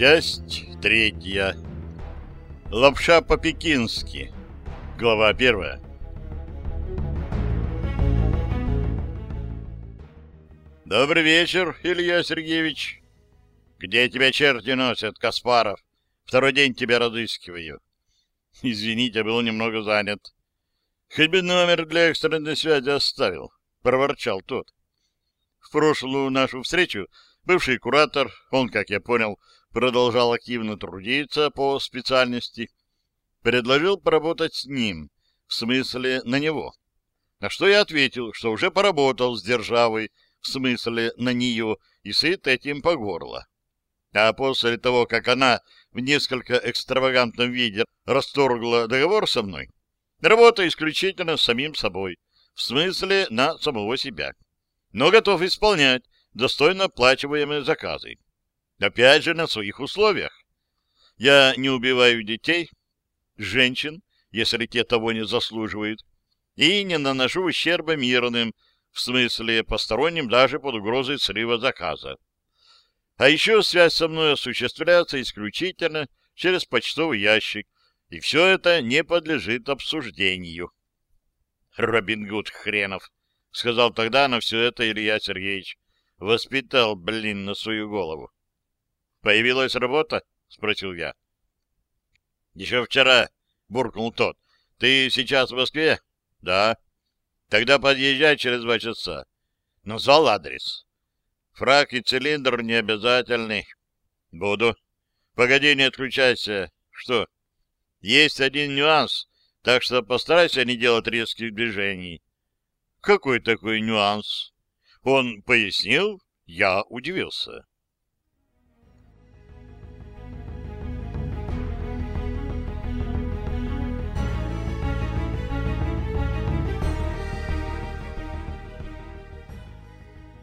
Часть третья. Лапша по-пекински. Глава первая. Добрый вечер, Илья Сергеевич. Где тебя черти носят, Каспаров? Второй день тебя разыскиваю. Извините, был немного занят. Хоть бы номер для экстренной связи оставил, проворчал тот. В прошлую нашу встречу бывший куратор, он, как я понял, продолжал активно трудиться по специальности, предложил поработать с ним, в смысле на него. На что я ответил, что уже поработал с державой, в смысле на нее, и сыт этим по горло. А после того, как она в несколько экстравагантном виде расторгла договор со мной, работаю исключительно с самим собой, в смысле на самого себя, но готов исполнять достойно оплачиваемые заказы. Опять же, на своих условиях. Я не убиваю детей, женщин, если те того не заслуживают, и не наношу ущерба мирным, в смысле посторонним даже под угрозой срыва заказа. А еще связь со мной осуществляется исключительно через почтовый ящик, и все это не подлежит обсуждению. Робин Гуд хренов, — сказал тогда на все это Илья Сергеевич. Воспитал, блин, на свою голову. Появилась работа? — спросил я. — Еще вчера, — буркнул тот. — Ты сейчас в Москве? — Да. — Тогда подъезжай через два часа. Назвал адрес. Фрак и цилиндр не обязательный. — Буду. — Погоди, не отключайся. — Что? — Есть один нюанс, так что постарайся не делать резких движений. — Какой такой нюанс? Он пояснил, я удивился.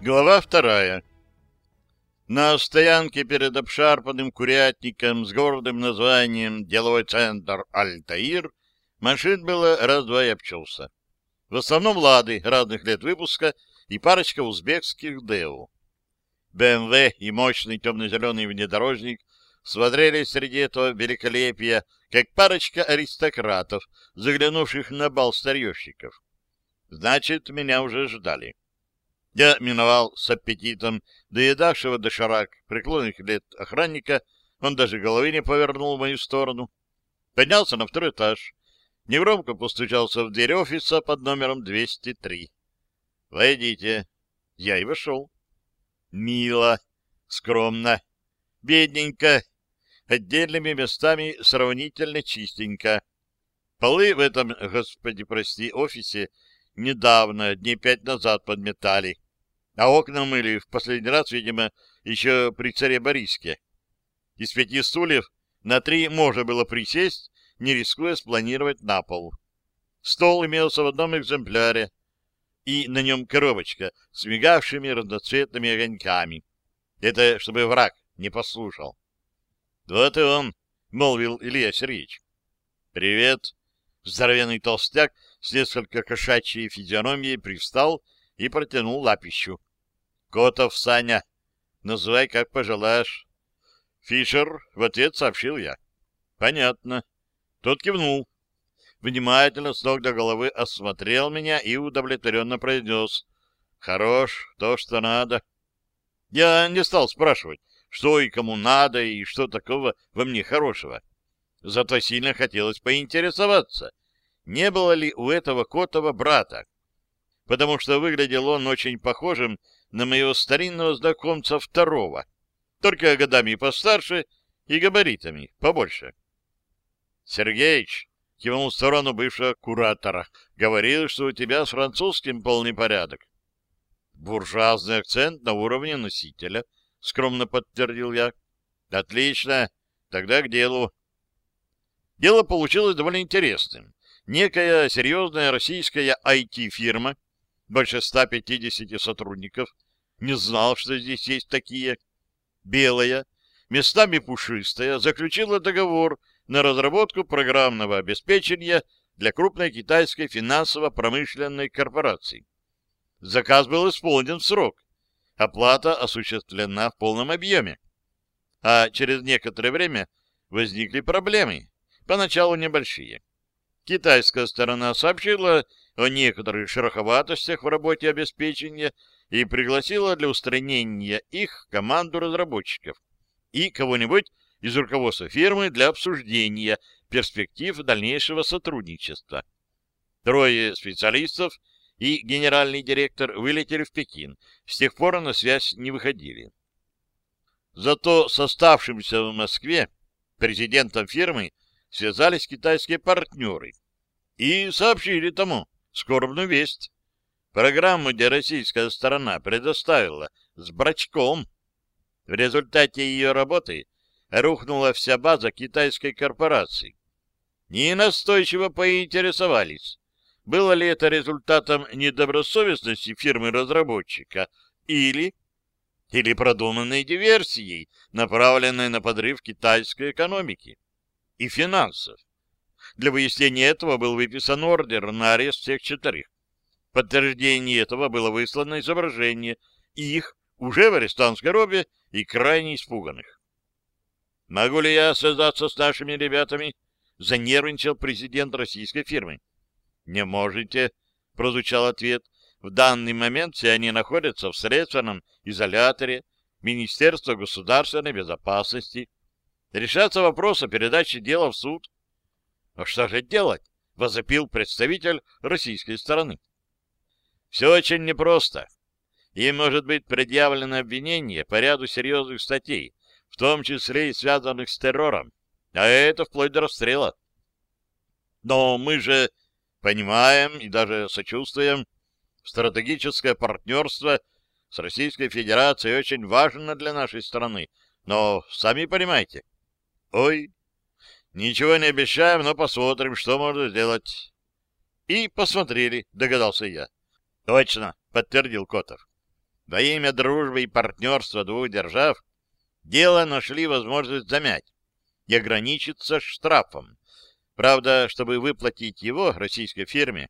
Глава вторая. На стоянке перед обшарпанным курятником с гордым названием «Деловой центр Альтаир» машин было раз-два и обчелся. В основном «Лады» разных лет выпуска и парочка узбекских «Деу». БМВ и мощный темно-зеленый внедорожник смотрелись среди этого великолепия, как парочка аристократов, заглянувших на бал старьевщиков. Значит, меня уже ждали. Я миновал с аппетитом доедавшего доширак преклонных лет охранника, он даже головы не повернул в мою сторону. Поднялся на второй этаж, негромко постучался в дверь офиса под номером 203. «Войдите». Я и вошел. Мило, скромно, бедненько, отдельными местами сравнительно чистенько. Полы в этом, господи прости, офисе недавно, дней пять назад подметали а окна мыли в последний раз, видимо, еще при царе Бориске. Из пяти стульев на три можно было присесть, не рискуя спланировать на пол. Стол имелся в одном экземпляре, и на нем коробочка с мигавшими разноцветными огоньками. Это чтобы враг не послушал. — Вот и он, — молвил Илья Сергеевич. — Привет. Здоровенный толстяк с несколько кошачьей физиономией привстал и протянул лапищу. Котов Саня. Называй, как пожелаешь. Фишер в ответ сообщил я. Понятно. Тот кивнул. Внимательно с ног до головы осмотрел меня и удовлетворенно произнес. Хорош, то, что надо. Я не стал спрашивать, что и кому надо, и что такого во мне хорошего. Зато сильно хотелось поинтересоваться, не было ли у этого Котова брата, потому что выглядел он очень похожим на моего старинного знакомца второго, только годами постарше и габаритами побольше. Сергеич кивнул в сторону бывшего куратора, говорил, что у тебя с французским полный порядок. Буржуазный акцент на уровне носителя, скромно подтвердил я. Отлично, тогда к делу. Дело получилось довольно интересным. Некая серьезная российская IT-фирма больше 150 сотрудников, не знал, что здесь есть такие. Белая, местами пушистая, заключила договор на разработку программного обеспечения для крупной китайской финансово-промышленной корпорации. Заказ был исполнен в срок. Оплата осуществлена в полном объеме. А через некоторое время возникли проблемы, поначалу небольшие. Китайская сторона сообщила о некоторых шероховатостях в работе обеспечения и пригласила для устранения их команду разработчиков и кого-нибудь из руководства фирмы для обсуждения перспектив дальнейшего сотрудничества. Трое специалистов и генеральный директор вылетели в Пекин, с тех пор на связь не выходили. Зато с оставшимся в Москве президентом фирмы связались китайские партнеры и сообщили тому скорбную весть. Программу, где российская сторона предоставила с брачком. В результате ее работы рухнула вся база китайской корпорации. И настойчиво поинтересовались, было ли это результатом недобросовестности фирмы-разработчика или или продуманной диверсией, направленной на подрыв китайской экономики и финансов. Для выяснения этого был выписан ордер на арест всех четырех. Подтверждение этого было выслано изображение их уже в арестантской робе и крайне испуганных. «Могу ли я связаться с нашими ребятами?» — занервничал президент российской фирмы. «Не можете», — прозвучал ответ. «В данный момент все они находятся в следственном изоляторе Министерства государственной безопасности. Решается вопрос о передаче дела в суд». «А что же делать?» — возопил представитель российской стороны. «Все очень непросто. Им может быть предъявлено обвинение по ряду серьезных статей, в том числе и связанных с террором, а это вплоть до расстрела. Но мы же Понимаем и даже сочувствуем. Стратегическое партнерство с Российской Федерацией очень важно для нашей страны. Но сами понимаете. Ой, ничего не обещаем, но посмотрим, что можно сделать. И посмотрели, догадался я. Точно, подтвердил Котов. Во имя дружбы и партнерства двух держав дело нашли возможность замять и ограничиться штрафом. Правда, чтобы выплатить его российской фирме,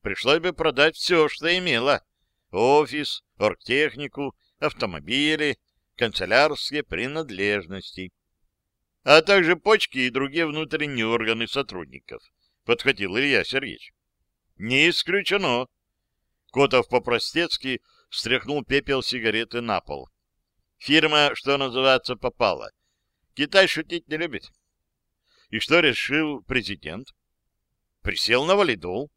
пришлось бы продать все, что имело. Офис, оргтехнику, автомобили, канцелярские принадлежности, а также почки и другие внутренние органы сотрудников, подхватил Илья Сергеевич. Не исключено. Котов по-простецки стряхнул пепел сигареты на пол. Фирма, что называется, попала. Китай шутить не любит. И что решил президент? Присел на валидол,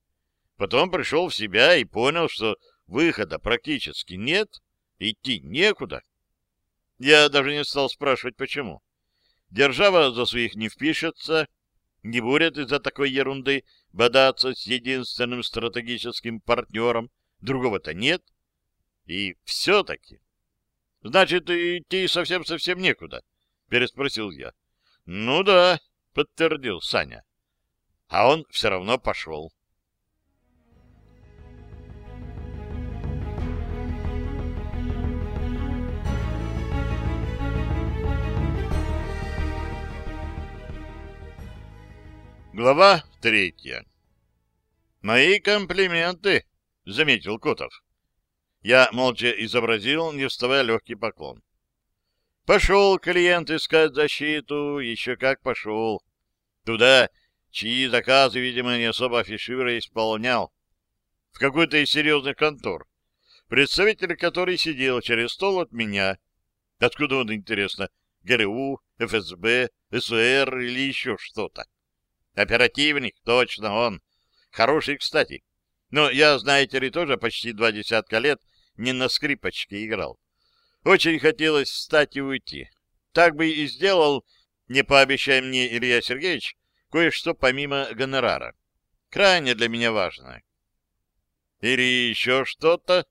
потом пришел в себя и понял, что выхода практически нет, идти некуда. Я даже не стал спрашивать, почему. Держава за своих не впишется, не будет из-за такой ерунды бодаться с единственным стратегическим партнером, другого-то нет. И все-таки... Значит, идти совсем-совсем некуда, переспросил я. Ну да, — подтвердил Саня. А он все равно пошел. Глава третья. «Мои комплименты», — заметил Котов. Я молча изобразил, не вставая, легкий поклон. Пошел клиент искать защиту, еще как пошел. Туда, чьи заказы, видимо, не особо афишируя, исполнял. В какой-то из серьезных контор. Представитель который сидел через стол от меня. Откуда он, интересно? ГРУ, ФСБ, СУР или еще что-то? Оперативник, точно он. Хороший, кстати. Но я, знаете ли, тоже почти два десятка лет не на скрипочке играл. Очень хотелось встать и уйти. Так бы и сделал, не пообещай мне, Илья Сергеевич, кое-что помимо гонорара. Крайне для меня важно. Или еще что-то?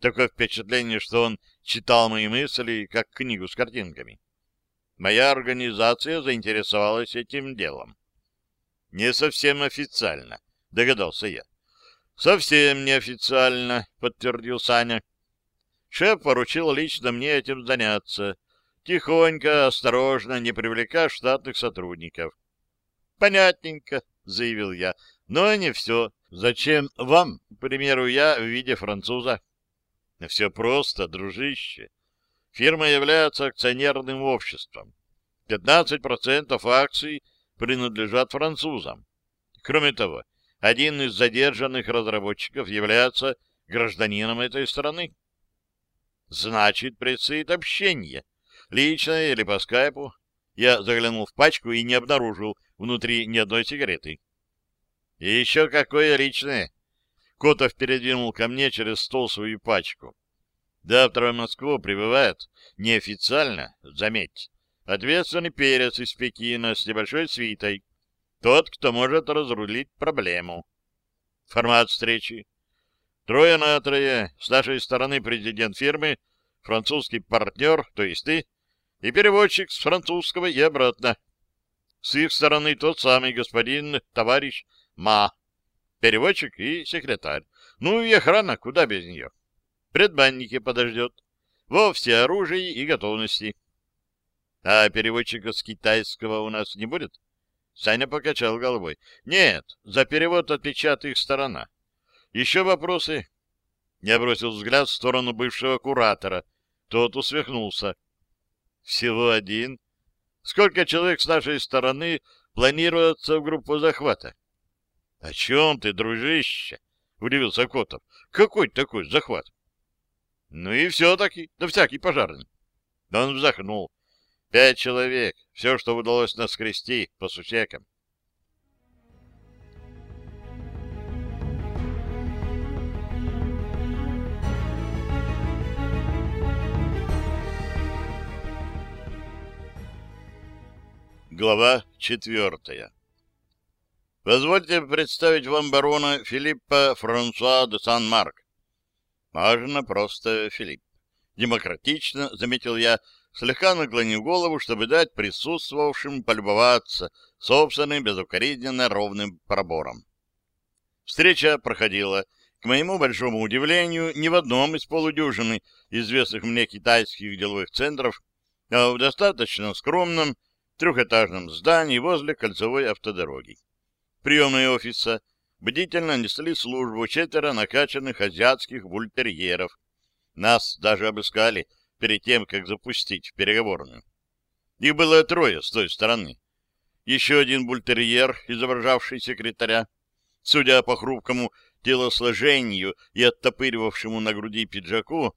Такое впечатление, что он читал мои мысли, как книгу с картинками. Моя организация заинтересовалась этим делом. Не совсем официально, догадался я. Совсем неофициально, подтвердил Саня. Шеф поручил лично мне этим заняться. Тихонько, осторожно, не привлекая штатных сотрудников. «Понятненько», — заявил я, — «но не все. Зачем вам, к примеру, я в виде француза?» «Все просто, дружище. Фирма является акционерным обществом. 15% акций принадлежат французам. Кроме того, один из задержанных разработчиков является гражданином этой страны. Значит, предстоит общение, личное или по скайпу. Я заглянул в пачку и не обнаружил внутри ни одной сигареты. И еще какое личное. Котов передвинул ко мне через стол свою пачку. Завтра в Москву прибывает неофициально, заметь, ответственный перец из Пекина с небольшой свитой. Тот, кто может разрулить проблему. Формат встречи. Трое на трое. С нашей стороны президент фирмы, французский партнер, то есть ты, и переводчик с французского и обратно. С их стороны тот самый господин, товарищ Ма, переводчик и секретарь. Ну и охрана, куда без нее. Предбанники подождет. Во все оружие и готовности. А переводчика с китайского у нас не будет? Саня покачал головой. Нет, за перевод отвечает их сторона. Еще вопросы? Я бросил взгляд в сторону бывшего куратора. Тот усмехнулся. Всего один. Сколько человек с нашей стороны планируется в группу захвата? — О чем ты, дружище? — удивился Котов. — Какой такой захват? — Ну и все-таки, да всякий пожарный. Он вздохнул. Пять человек. Все, что удалось наскрести по сусекам. Глава четвертая. Позвольте представить вам барона Филиппа Франсуа де Сан-Марк. Можно просто Филипп. Демократично, заметил я, слегка наклонив голову, чтобы дать присутствовавшим полюбоваться собственным безукоризненно ровным пробором. Встреча проходила, к моему большому удивлению, не в одном из полудюжины известных мне китайских деловых центров, а в достаточно скромном трехэтажном здании возле кольцевой автодороги. Приемные офиса бдительно несли службу четверо накачанных азиатских бультерьеров. Нас даже обыскали — перед тем, как запустить переговорную. Их было трое с той стороны. Еще один бультерьер, изображавший секретаря. Судя по хрупкому телосложению и оттопыривавшему на груди пиджаку,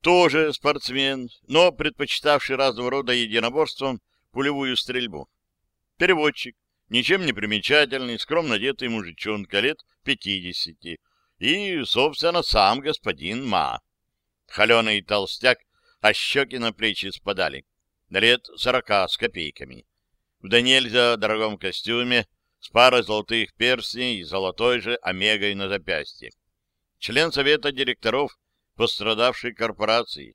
тоже спортсмен, но предпочитавший разного рода единоборством пулевую стрельбу. Переводчик, ничем не примечательный, скромно одетый мужичонка лет пятидесяти, и, собственно, сам господин Ма. Холеный толстяк а щеки на плечи спадали. Лет сорока с копейками. В да нельзя дорогом костюме, с парой золотых перстней и золотой же омегой на запястье. Член совета директоров пострадавшей корпорации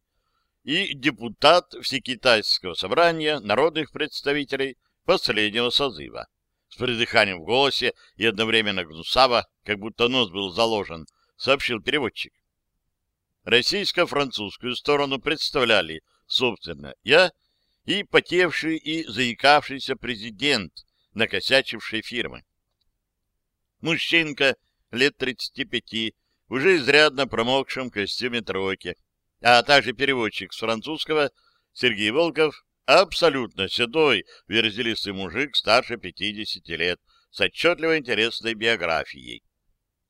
и депутат Всекитайского собрания народных представителей последнего созыва. С придыханием в голосе и одновременно гнусаво, как будто нос был заложен, сообщил переводчик. Российско-французскую сторону представляли, собственно, я и потевший и заикавшийся президент накосячившей фирмы. Мужчинка лет 35, уже изрядно промокшем костюме тройки, а также переводчик с французского Сергей Волков, абсолютно седой, верзилистый мужик старше 50 лет, с отчетливо интересной биографией.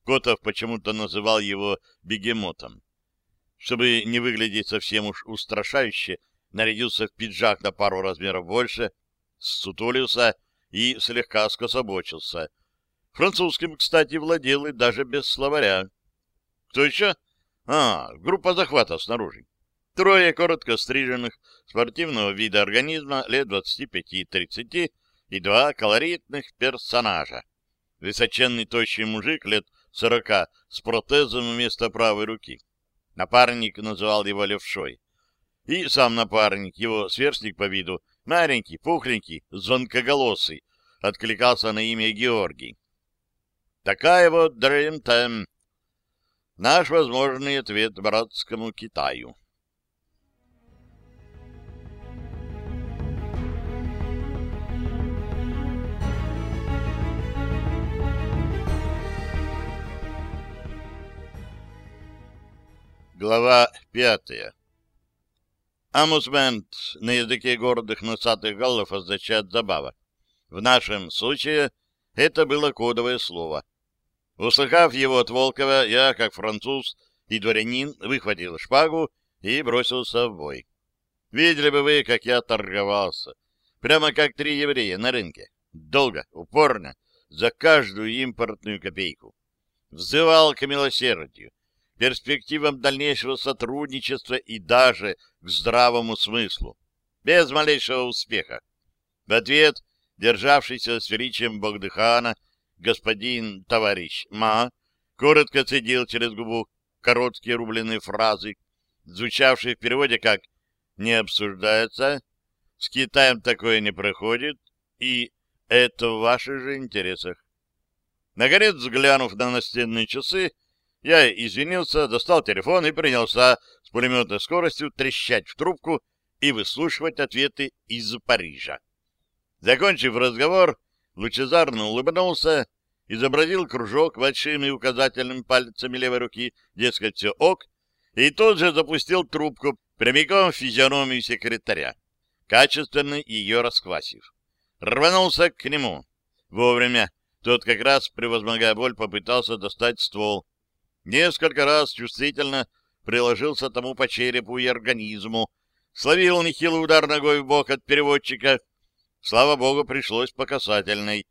Котов почему-то называл его бегемотом. Чтобы не выглядеть совсем уж устрашающе, нарядился в пиджак на пару размеров больше, сутулился и слегка скособочился. Французским, кстати, владел и даже без словаря. Кто еще? А, группа захвата снаружи. Трое коротко стриженных, спортивного вида организма лет 25-30 и два колоритных персонажа. Высоченный тощий мужик лет 40 с протезом вместо правой руки. Напарник называл его левшой. И сам напарник, его сверстник по виду, маленький, пухленький, звонкоголосый, откликался на имя Георгий. Такая вот дрем-тем. Наш возможный ответ братскому Китаю. Глава пятая Амусмент на языке гордых носатых галлов означает «забава». В нашем случае это было кодовое слово. Услыхав его от Волкова, я, как француз и дворянин, выхватил шпагу и бросился в бой. Видели бы вы, как я торговался. Прямо как три еврея на рынке. Долго, упорно, за каждую импортную копейку. Взывал к милосердию, перспективам дальнейшего сотрудничества и даже к здравому смыслу. Без малейшего успеха. В ответ державшийся с величием Богдыхана господин товарищ Ма коротко цедил через губу короткие рубленые фразы, звучавшие в переводе как «не обсуждается», «с Китаем такое не проходит» и «это в ваших же интересах». Наконец, взглянув на настенные часы, я извинился, достал телефон и принялся с пулеметной скоростью трещать в трубку и выслушивать ответы из Парижа. Закончив разговор, лучезарно улыбнулся, изобразил кружок большим и указательным пальцами левой руки, дескать, все ок, и тут же запустил трубку прямиком в физиономию секретаря, качественно ее расквасив. Рванулся к нему. Вовремя. Тот как раз, превозмогая боль, попытался достать ствол. Несколько раз чувствительно приложился тому по черепу и организму, словил нехилый удар ногой в бок от переводчика. Слава богу, пришлось по касательной.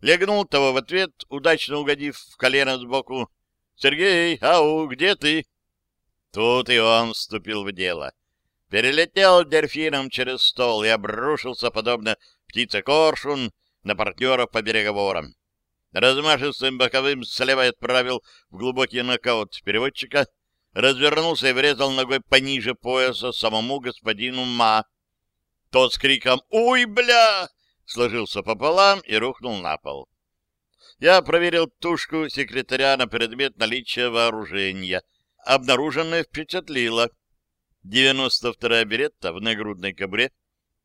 Легнул того в ответ, удачно угодив в колено сбоку. «Сергей, ау, где ты?» Тут и он вступил в дело. Перелетел дельфином через стол и обрушился, подобно птице-коршун, на партнеров по переговорам. Размашистым боковым слева отправил в глубокий нокаут переводчика, развернулся и врезал ногой пониже пояса самому господину Ма. Тот с криком «Уй, бля!» сложился пополам и рухнул на пол. Я проверил тушку секретаря на предмет наличия вооружения. Обнаруженное впечатлило. 92-я беретта в нагрудной кобуре,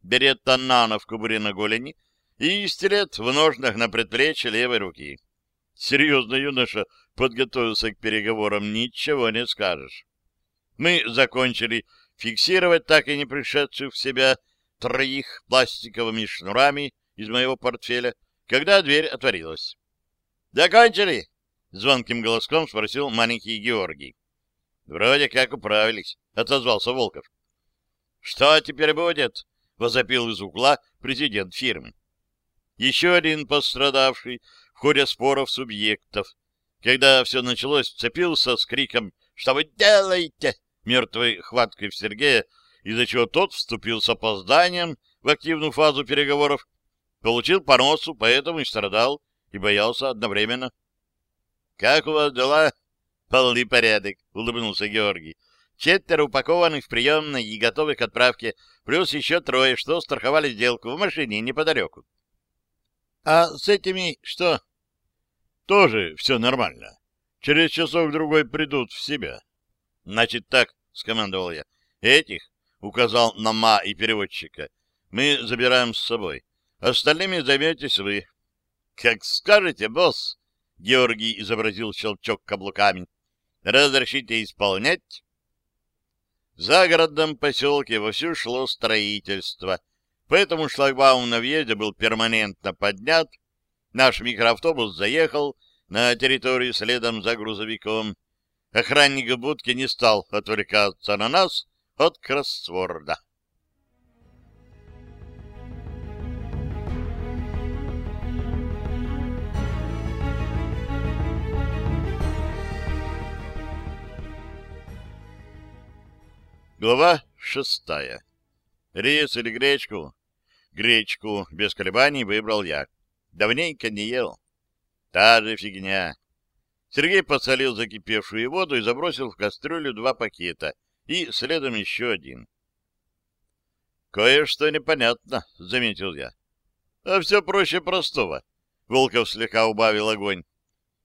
беретта нано в кобуре на голени и стилет в ножнах на предплечье левой руки. Серьезно, юноша подготовился к переговорам, ничего не скажешь. Мы закончили фиксировать так и не пришедших в себя троих пластиковыми шнурами из моего портфеля, когда дверь отворилась. «Закончили?» — звонким голоском спросил маленький Георгий. «Вроде как управились», — отозвался Волков. «Что теперь будет?» — возопил из угла президент фирмы. Еще один пострадавший в ходе споров субъектов. Когда все началось, вцепился с криком «Что вы делаете?» мертвой хваткой в Сергея, из-за чего тот вступил с опозданием в активную фазу переговоров, получил по носу, поэтому и страдал, и боялся одновременно. — Как у вас дела? — Полный порядок, — улыбнулся Георгий. — Четверо упакованных в приемной и готовых к отправке, плюс еще трое, что страховали сделку в машине неподалеку. А с этими что? Тоже все нормально. Через часок-другой придут в себя. Значит так, скомандовал я. Этих, указал на ма и переводчика, мы забираем с собой. Остальными займетесь вы. Как скажете, босс. Георгий изобразил щелчок каблуками. Разрешите исполнять? В загородном поселке вовсю шло строительство — Поэтому шлагбаум на въезде был перманентно поднят. Наш микроавтобус заехал на территорию следом за грузовиком. Охранник в будке не стал отвлекаться на нас от кроссворда. Глава шестая Рис или гречку? Гречку без колебаний выбрал я. Давненько не ел. Та же фигня. Сергей посолил закипевшую воду и забросил в кастрюлю два пакета, и следом еще один. «Кое-что непонятно», — заметил я. «А все проще простого», — Волков слегка убавил огонь.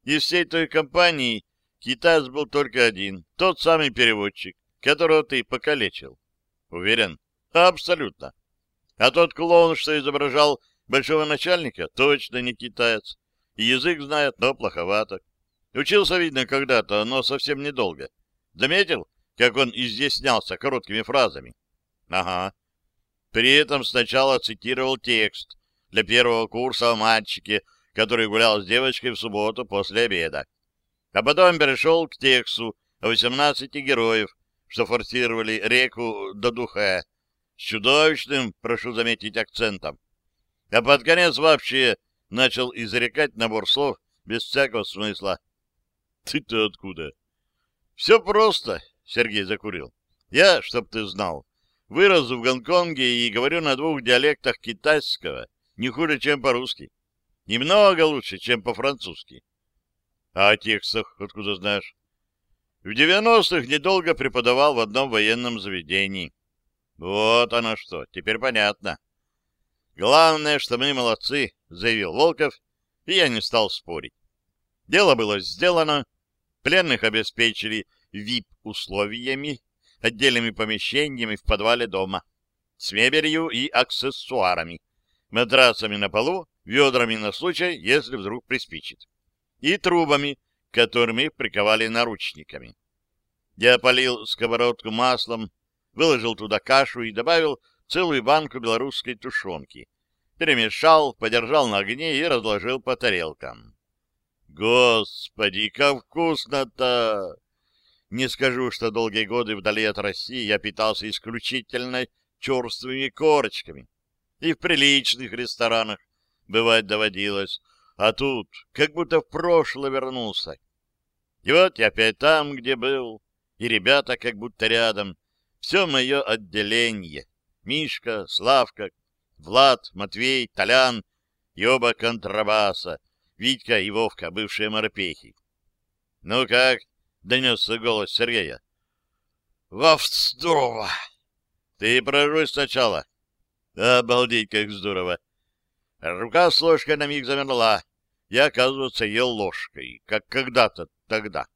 «Из всей той компании китаец был только один, тот самый переводчик, которого ты покалечил. Уверен?» Абсолютно. А тот клоун, что изображал большого начальника, точно не китаец. И язык знает, но плоховато. Учился, видно, когда-то, но совсем недолго. Заметил, как он изъяснялся короткими фразами? Ага. При этом сначала цитировал текст для первого курса о мальчике, который гулял с девочкой в субботу после обеда. А потом перешел к тексту о 18 героев, что форсировали реку до Духа, с чудовищным, прошу заметить, акцентом. А под конец вообще начал изрекать набор слов без всякого смысла. Ты-то откуда? Все просто, Сергей закурил. Я, чтоб ты знал, вырос в Гонконге и говорю на двух диалектах китайского, не хуже, чем по-русски. Немного лучше, чем по-французски. А о текстах откуда знаешь? В девяностых недолго преподавал в одном военном заведении. Вот оно что, теперь понятно. Главное, что мы молодцы, заявил Волков, и я не стал спорить. Дело было сделано, пленных обеспечили вип-условиями, отдельными помещениями в подвале дома, с мебелью и аксессуарами, матрасами на полу, ведрами на случай, если вдруг приспичит, и трубами, которыми приковали наручниками. Я полил сковородку маслом, выложил туда кашу и добавил целую банку белорусской тушенки. Перемешал, подержал на огне и разложил по тарелкам. Господи, как вкусно-то! Не скажу, что долгие годы вдали от России я питался исключительно черствыми корочками. И в приличных ресторанах бывать доводилось. А тут как будто в прошлое вернулся. И вот я опять там, где был, и ребята как будто рядом. Все мое отделение. Мишка, Славка, Влад, Матвей, Толян и оба контрабаса, Витька и Вовка, бывшие морпехи. — Ну как? — донесся голос Сергея. — Вов, здорово! — Ты прожуй сначала. — Обалдеть, как здорово! Рука с ложкой на миг замерла. Я, оказывается, ел ложкой, как когда-то тогда.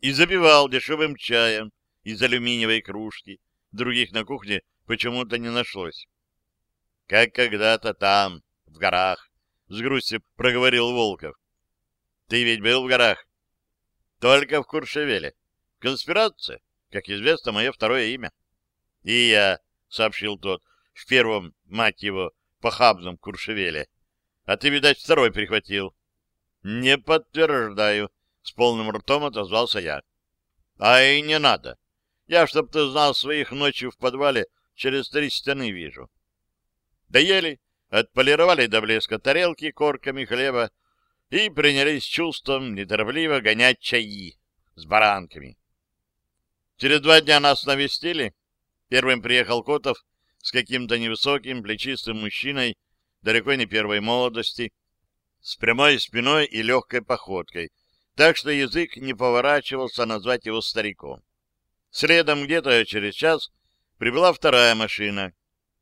И запивал дешевым чаем из алюминиевой кружки. Других на кухне почему-то не нашлось. — Как когда-то там, в горах, — с грустью проговорил Волков. — Ты ведь был в горах? — Только в Куршевеле. Конспирация, как известно, мое второе имя. — И я, — сообщил тот, — в первом, мать его, похабном Куршевеле. А ты, видать, второй прихватил. — Не подтверждаю, — с полным ртом отозвался я. — А и не надо. Я, чтоб ты знал, своих ночью в подвале через три стены вижу. Доели, отполировали до блеска тарелки корками хлеба и принялись чувством неторопливо гонять чаи с баранками. Через два дня нас навестили. Первым приехал Котов с каким-то невысоким, плечистым мужчиной, далеко не первой молодости, с прямой спиной и легкой походкой, так что язык не поворачивался назвать его стариком. Следом где-то через час прибыла вторая машина.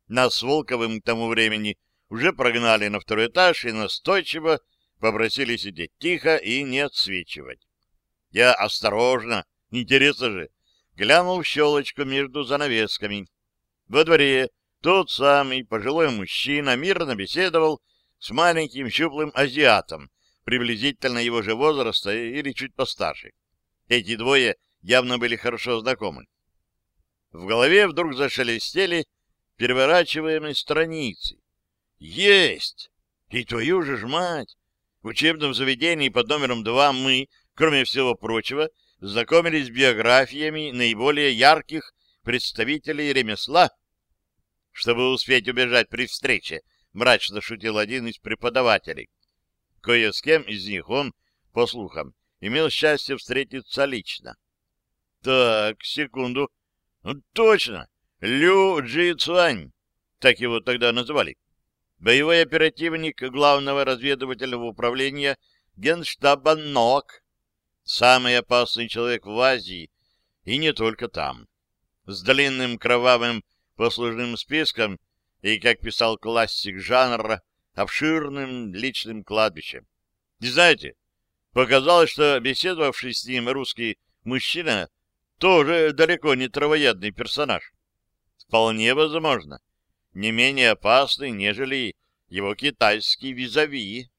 Нас с Волковым к тому времени уже прогнали на второй этаж и настойчиво попросили сидеть тихо и не отсвечивать. Я осторожно, интересно же, глянул в щелочку между занавесками. Во дворе тот самый пожилой мужчина мирно беседовал с маленьким щуплым азиатом, приблизительно его же возраста или чуть постарше. Эти двое явно были хорошо знакомы. В голове вдруг зашелестели переворачиваемые страницы. Есть! И твою же ж мать! В учебном заведении под номером два мы, кроме всего прочего, знакомились с биографиями наиболее ярких представителей ремесла. Чтобы успеть убежать при встрече, мрачно шутил один из преподавателей. Кое с кем из них он, по слухам, имел счастье встретиться лично. Так, секунду. Ну, точно. Лю Джи Цуань. Так его тогда называли. Боевой оперативник главного разведывательного управления Генштаба НОК. Самый опасный человек в Азии, и не только там. С длинным кровавым послужным списком и, как писал классик жанра, обширным личным кладбищем. Не знаете, показалось, что беседовавший с ним русский мужчина тоже далеко не травоядный персонаж. Вполне возможно, не менее опасный, нежели его китайский визави.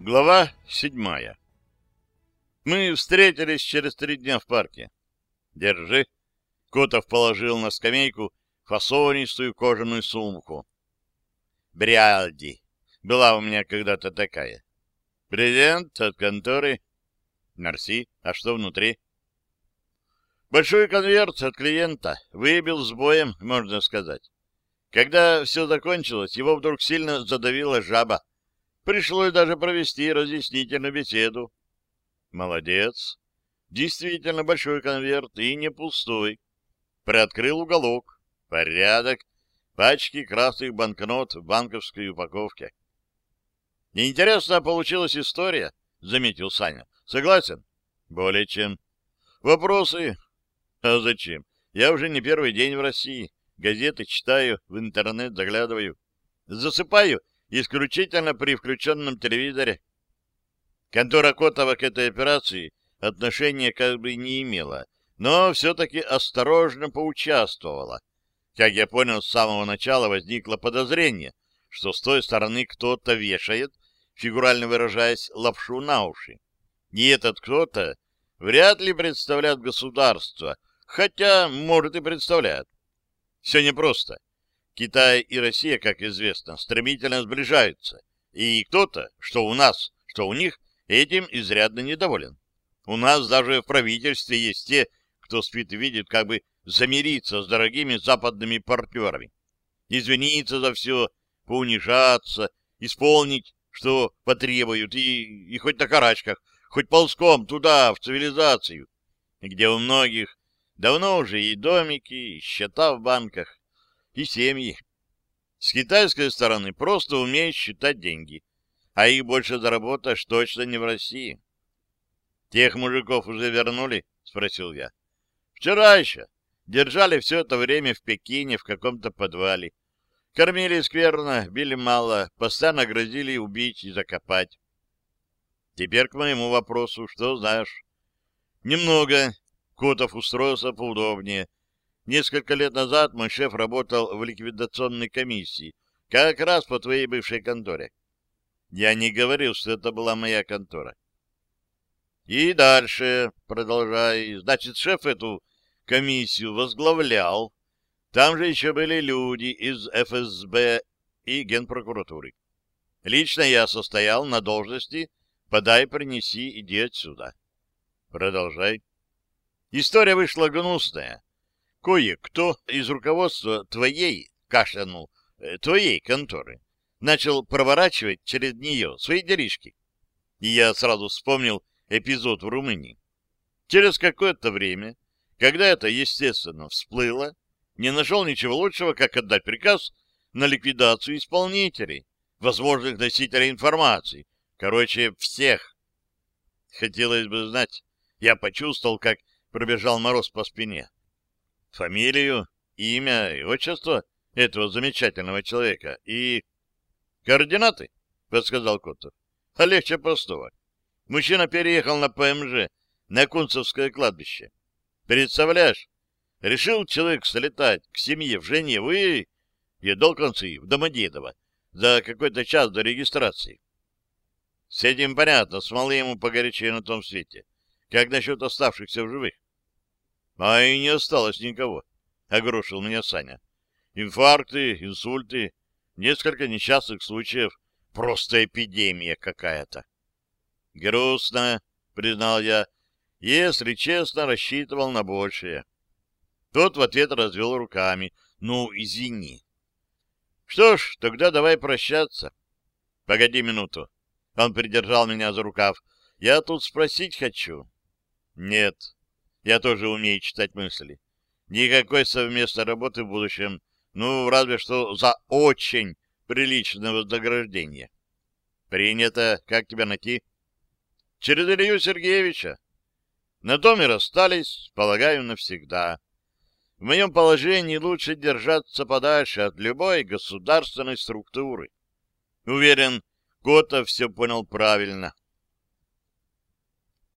Глава седьмая. Мы встретились через три дня в парке. Держи. Котов положил на скамейку фасонистую кожаную сумку. Бриалди. Была у меня когда-то такая. Презент от конторы. Мерси. А что внутри? Большой конверт от клиента. Выбил с боем, можно сказать. Когда все закончилось, его вдруг сильно задавила жаба. Пришлось даже провести разъяснительную беседу. Молодец. Действительно большой конверт и не пустой. Приоткрыл уголок. Порядок. Пачки красных банкнот в банковской упаковке. Интересная получилась история, заметил Саня. Согласен? Более чем. Вопросы? А зачем? Я уже не первый день в России. Газеты читаю, в интернет заглядываю. Засыпаю исключительно при включенном телевизоре. Контора Котова к этой операции отношения как бы не имела, но все-таки осторожно поучаствовала. Как я понял, с самого начала возникло подозрение, что с той стороны кто-то вешает, фигурально выражаясь, лапшу на уши. И этот кто-то вряд ли представляет государство, хотя, может, и представляет. Все непросто. Китай и Россия, как известно, стремительно сближаются, и кто-то, что у нас, что у них, этим изрядно недоволен. У нас даже в правительстве есть те, кто спит и видит, как бы замириться с дорогими западными партнерами, извиниться за все, поунижаться, исполнить, что потребуют, и, и хоть на карачках, хоть ползком туда, в цивилизацию, где у многих давно уже и домики, и счета в банках, и семьи. С китайской стороны просто умеют считать деньги, а их больше заработаешь точно не в России. «Тех мужиков уже вернули?» — спросил я. «Вчера еще. Держали все это время в Пекине в каком-то подвале. Кормили скверно, били мало, постоянно грозили убить и закопать. Теперь к моему вопросу, что знаешь?» «Немного». Котов устроился поудобнее. Несколько лет назад мой шеф работал в ликвидационной комиссии, как раз по твоей бывшей конторе. Я не говорил, что это была моя контора. И дальше, продолжай, значит, шеф эту комиссию возглавлял. Там же еще были люди из ФСБ и Генпрокуратуры. Лично я состоял на должности «подай, принеси, иди отсюда». Продолжай. История вышла гнусная кое-кто из руководства твоей, кашлянул, э, твоей конторы, начал проворачивать через нее свои делишки. И я сразу вспомнил эпизод в Румынии. Через какое-то время, когда это, естественно, всплыло, не нашел ничего лучшего, как отдать приказ на ликвидацию исполнителей, возможных носителей информации, короче, всех. Хотелось бы знать, я почувствовал, как пробежал мороз по спине фамилию, имя и отчество этого замечательного человека и... «Координаты?» — подсказал Котов. «А легче простого. Мужчина переехал на ПМЖ, на Кунцевское кладбище. Представляешь, решил человек слетать к семье в Женеву и... и дал концы в Домодедово за какой-то час до регистрации. С этим понятно, смолы ему погорячее на том свете. Как насчет оставшихся в живых? А и не осталось никого, — огрошил меня Саня. Инфаркты, инсульты, несколько несчастных случаев. Просто эпидемия какая-то. Грустно, — признал я. Если честно, рассчитывал на большее. Тот в ответ развел руками. Ну, извини. Что ж, тогда давай прощаться. Погоди минуту. Он придержал меня за рукав. Я тут спросить хочу. Нет, я тоже умею читать мысли. Никакой совместной работы в будущем, ну, разве что за очень приличное вознаграждение. Принято. Как тебя найти? Через Илью Сергеевича. На том и расстались, полагаю, навсегда. В моем положении лучше держаться подальше от любой государственной структуры. Уверен, Котов все понял правильно.